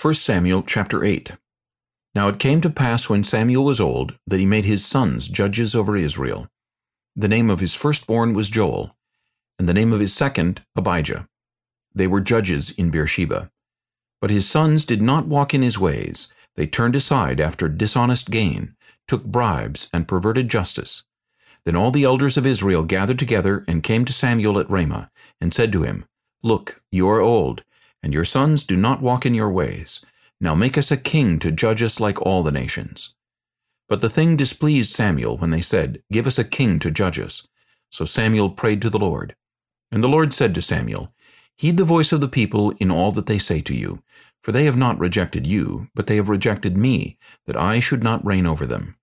1 Samuel chapter 8 Now it came to pass when Samuel was old, that he made his sons judges over Israel. The name of his firstborn was Joel, and the name of his second Abijah. They were judges in Beersheba. But his sons did not walk in his ways. They turned aside after dishonest gain, took bribes, and perverted justice. Then all the elders of Israel gathered together and came to Samuel at Ramah, and said to him, Look, you are old, and your sons do not walk in your ways. Now make us a king to judge us like all the nations. But the thing displeased Samuel when they said, Give us a king to judge us. So Samuel prayed to the Lord. And the Lord said to Samuel, Heed the voice of the people in all that they say to you, for they have not rejected you, but they have rejected me, that I should not reign over them.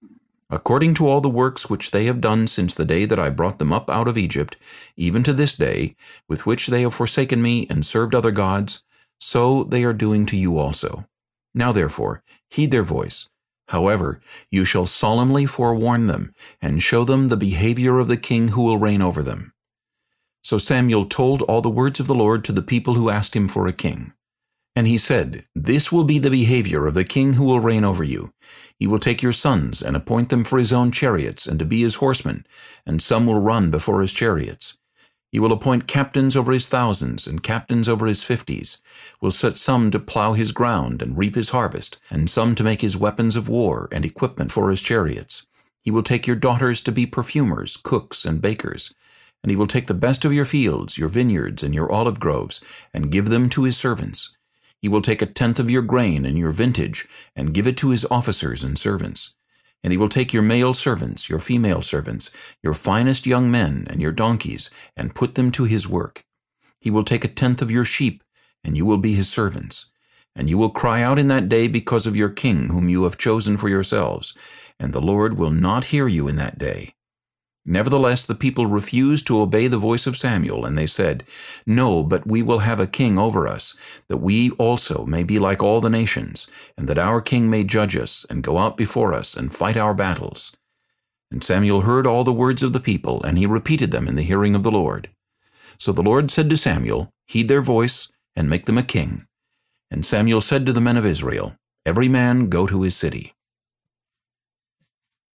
According to all the works which they have done since the day that I brought them up out of Egypt, even to this day, with which they have forsaken me and served other gods, so they are doing to you also. Now therefore, heed their voice. However, you shall solemnly forewarn them, and show them the behavior of the king who will reign over them. So Samuel told all the words of the Lord to the people who asked him for a king. And he said, This will be the behavior of the king who will reign over you. He will take your sons and appoint them for his own chariots and to be his horsemen, and some will run before his chariots. He will appoint captains over his thousands and captains over his fifties, will set some to plow his ground and reap his harvest, and some to make his weapons of war and equipment for his chariots. He will take your daughters to be perfumers, cooks, and bakers. And he will take the best of your fields, your vineyards, and your olive groves, and give them to his servants. He will take a tenth of your grain and your vintage, and give it to his officers and servants. And he will take your male servants, your female servants, your finest young men, and your donkeys, and put them to his work. He will take a tenth of your sheep, and you will be his servants. And you will cry out in that day because of your king, whom you have chosen for yourselves, and the Lord will not hear you in that day. Nevertheless the people refused to obey the voice of Samuel, and they said, No, but we will have a king over us, that we also may be like all the nations, and that our king may judge us, and go out before us, and fight our battles. And Samuel heard all the words of the people, and he repeated them in the hearing of the Lord. So the Lord said to Samuel, Heed their voice, and make them a king. And Samuel said to the men of Israel, Every man go to his city.